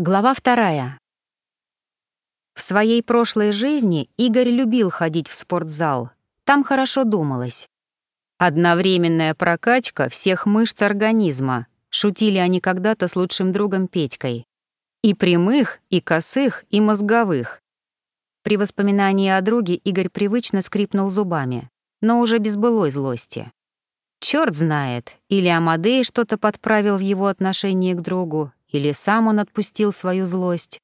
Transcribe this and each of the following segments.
Глава вторая. В своей прошлой жизни Игорь любил ходить в спортзал. Там хорошо думалось. Одновременная прокачка всех мышц организма, шутили они когда-то с лучшим другом Петькой. И прямых, и косых, и мозговых. При воспоминании о друге Игорь привычно скрипнул зубами, но уже без былой злости. Черт знает, или Амадей что-то подправил в его отношении к другу, или сам он отпустил свою злость.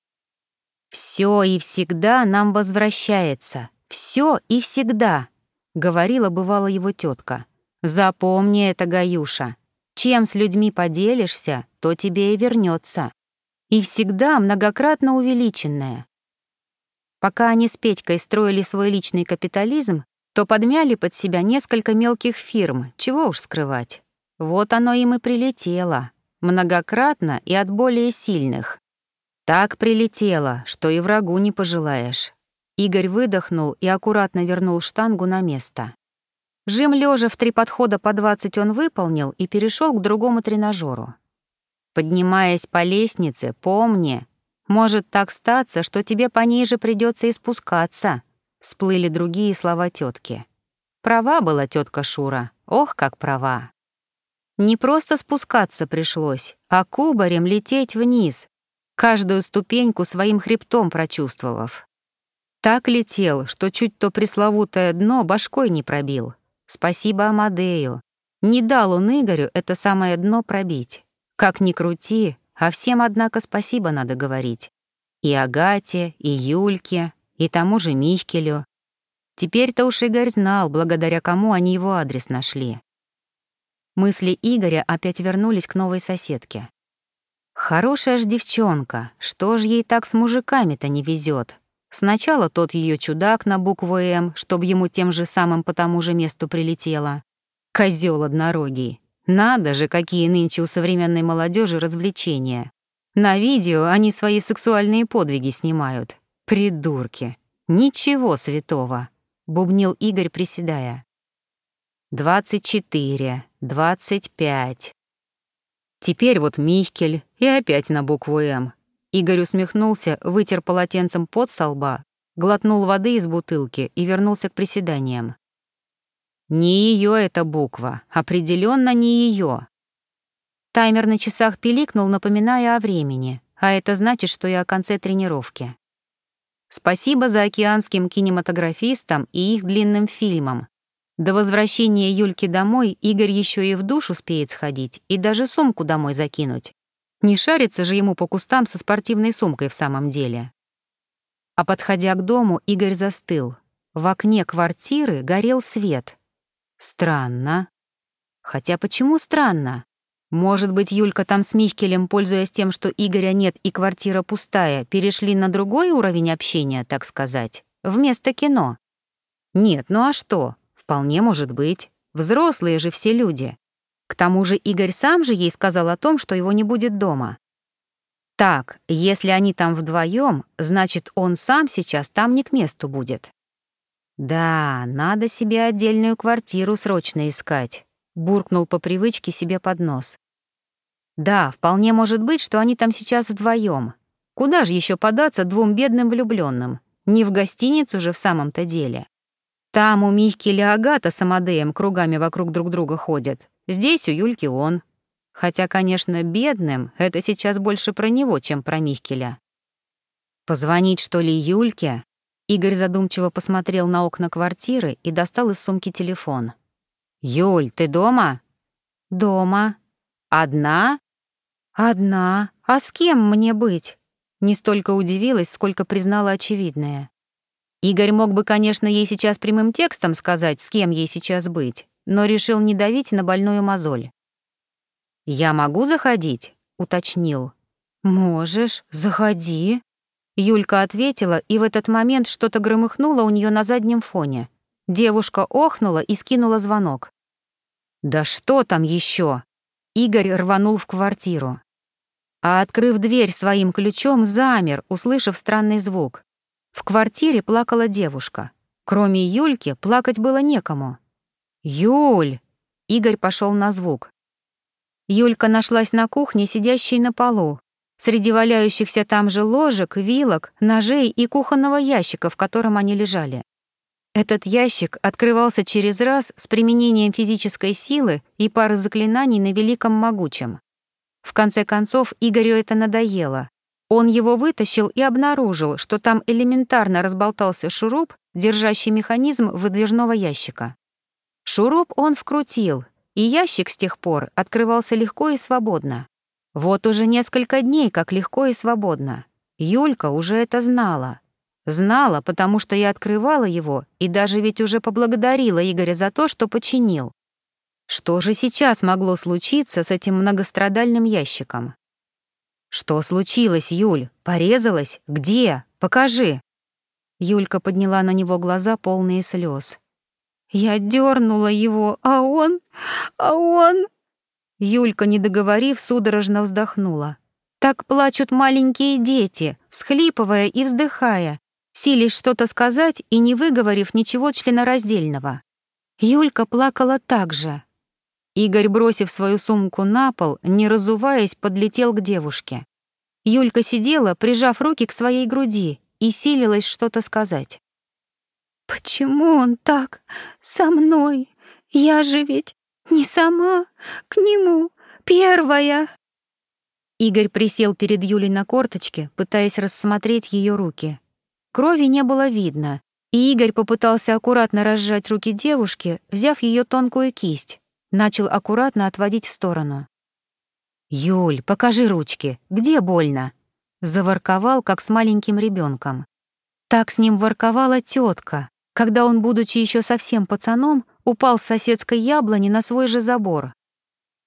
«Все и всегда нам возвращается. Все и всегда», — говорила бывала его тетка. «Запомни это, Гаюша. Чем с людьми поделишься, то тебе и вернется. И всегда многократно увеличенное». Пока они с Петькой строили свой личный капитализм, то подмяли под себя несколько мелких фирм, чего уж скрывать. Вот оно им и прилетело многократно и от более сильных. Так прилетело, что и врагу не пожелаешь. Игорь выдохнул и аккуратно вернул штангу на место. Жим лежа в три подхода по 20 он выполнил и перешел к другому тренажеру. Поднимаясь по лестнице, помни, может так статься, что тебе по ней же придется и спускаться, всплыли другие слова тетки. Права была тетка Шура, ох, как права. Не просто спускаться пришлось, а кубарем лететь вниз, каждую ступеньку своим хребтом прочувствовав. Так летел, что чуть то пресловутое дно башкой не пробил. Спасибо Амадею. Не дал он Игорю это самое дно пробить. Как ни крути, а всем, однако, спасибо надо говорить. И Агате, и Юльке, и тому же Михкелю. Теперь-то уж Игорь знал, благодаря кому они его адрес нашли. Мысли Игоря опять вернулись к новой соседке. Хорошая ж девчонка, что ж ей так с мужиками-то не везет? Сначала тот ее чудак на букву «М», чтобы ему тем же самым по тому же месту прилетело. Козел однорогий. Надо же, какие нынче у современной молодежи развлечения. На видео они свои сексуальные подвиги снимают. Придурки. Ничего святого, бубнил Игорь, приседая. «Двадцать четыре, двадцать пять». Теперь вот Михкель и опять на букву «М». Игорь усмехнулся, вытер полотенцем пот со лба, глотнул воды из бутылки и вернулся к приседаниям. Не ее эта буква, определенно не ее. Таймер на часах пиликнул, напоминая о времени, а это значит, что я о конце тренировки. Спасибо за океанским кинематографистам и их длинным фильмам, до возвращения Юльки домой Игорь еще и в душ успеет сходить и даже сумку домой закинуть. Не шарится же ему по кустам со спортивной сумкой в самом деле. А подходя к дому, Игорь застыл. В окне квартиры горел свет. Странно. Хотя почему странно? Может быть, Юлька там с Михкелем, пользуясь тем, что Игоря нет и квартира пустая, перешли на другой уровень общения, так сказать, вместо кино? Нет, ну а что? Вполне может быть. Взрослые же все люди. К тому же Игорь сам же ей сказал о том, что его не будет дома. Так, если они там вдвоем, значит, он сам сейчас там не к месту будет. Да, надо себе отдельную квартиру срочно искать, буркнул по привычке себе под нос. Да, вполне может быть, что они там сейчас вдвоем. Куда же еще податься двум бедным влюбленным? Не в гостиницу же в самом-то деле. Там у Михки или Агата с Амадеем кругами вокруг друг друга ходят. Здесь у Юльки он. Хотя, конечно, бедным — это сейчас больше про него, чем про Михкеля. Позвонить, что ли, Юльке? Игорь задумчиво посмотрел на окна квартиры и достал из сумки телефон. «Юль, ты дома?» «Дома». «Одна?» «Одна. А с кем мне быть?» Не столько удивилась, сколько признала очевидное. Игорь мог бы, конечно, ей сейчас прямым текстом сказать, с кем ей сейчас быть, но решил не давить на больную мозоль. «Я могу заходить?» — уточнил. «Можешь, заходи». Юлька ответила, и в этот момент что-то громыхнуло у нее на заднем фоне. Девушка охнула и скинула звонок. «Да что там еще? Игорь рванул в квартиру. А открыв дверь своим ключом, замер, услышав странный звук. В квартире плакала девушка. Кроме Юльки плакать было некому. «Юль!» Игорь пошел на звук. Юлька нашлась на кухне, сидящей на полу, среди валяющихся там же ложек, вилок, ножей и кухонного ящика, в котором они лежали. Этот ящик открывался через раз с применением физической силы и пары заклинаний на великом могучем. В конце концов, Игорю это надоело. Он его вытащил и обнаружил, что там элементарно разболтался шуруп, держащий механизм выдвижного ящика. Шуруп он вкрутил, и ящик с тех пор открывался легко и свободно. Вот уже несколько дней, как легко и свободно. Юлька уже это знала. Знала, потому что я открывала его и даже ведь уже поблагодарила Игоря за то, что починил. Что же сейчас могло случиться с этим многострадальным ящиком? Что случилось, Юль? Порезалась? Где? Покажи. Юлька подняла на него глаза, полные слез. Я дернула его, а он... а он... Юлька, не договорив, судорожно вздохнула. Так плачут маленькие дети, всхлипывая и вздыхая, силясь что-то сказать и не выговорив ничего членораздельного. Юлька плакала так же. Игорь, бросив свою сумку на пол, не разуваясь, подлетел к девушке. Юлька сидела, прижав руки к своей груди, и силилась что-то сказать. «Почему он так со мной? Я же ведь не сама к нему первая!» Игорь присел перед Юлей на корточке, пытаясь рассмотреть ее руки. Крови не было видно, и Игорь попытался аккуратно разжать руки девушки, взяв ее тонкую кисть, начал аккуратно отводить в сторону. «Юль, покажи ручки, где больно?» Заворковал, как с маленьким ребенком. Так с ним ворковала тетка, когда он, будучи еще совсем пацаном, упал с соседской яблони на свой же забор.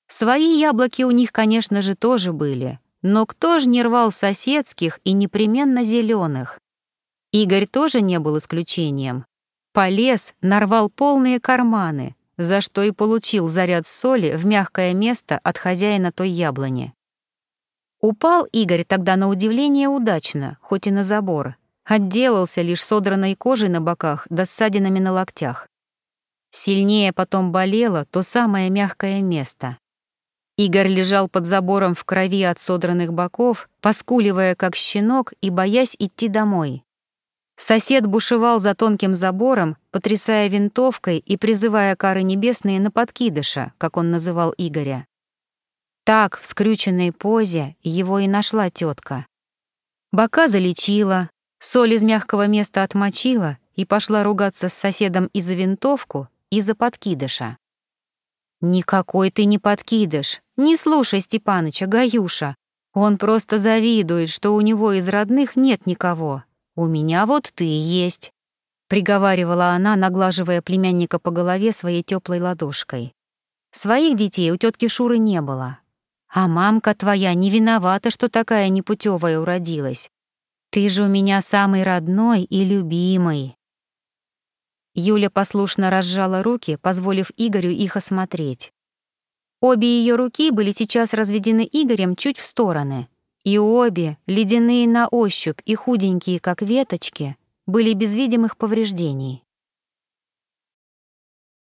Свои яблоки у них, конечно же, тоже были, но кто ж не рвал соседских и непременно зеленых? Игорь тоже не был исключением. Полез, нарвал полные карманы, за что и получил заряд соли в мягкое место от хозяина той яблони. Упал Игорь тогда на удивление удачно, хоть и на забор, отделался лишь содранной кожей на боках да ссадинами на локтях. Сильнее потом болело то самое мягкое место. Игорь лежал под забором в крови от содранных боков, поскуливая как щенок и боясь идти домой. Сосед бушевал за тонким забором, потрясая винтовкой и призывая кары небесные на подкидыша, как он называл Игоря. Так, в скрюченной позе, его и нашла тетка. Бока залечила, соль из мягкого места отмочила и пошла ругаться с соседом и за винтовку, и за подкидыша. «Никакой ты не подкидыш, не слушай Степаныча, Гаюша. Он просто завидует, что у него из родных нет никого, «У меня вот ты есть», — приговаривала она, наглаживая племянника по голове своей теплой ладошкой. Своих детей у тетки Шуры не было. А мамка твоя не виновата, что такая непутевая уродилась. Ты же у меня самый родной и любимый. Юля послушно разжала руки, позволив Игорю их осмотреть. Обе ее руки были сейчас разведены Игорем чуть в стороны, и обе, ледяные на ощупь и худенькие, как веточки, были без видимых повреждений.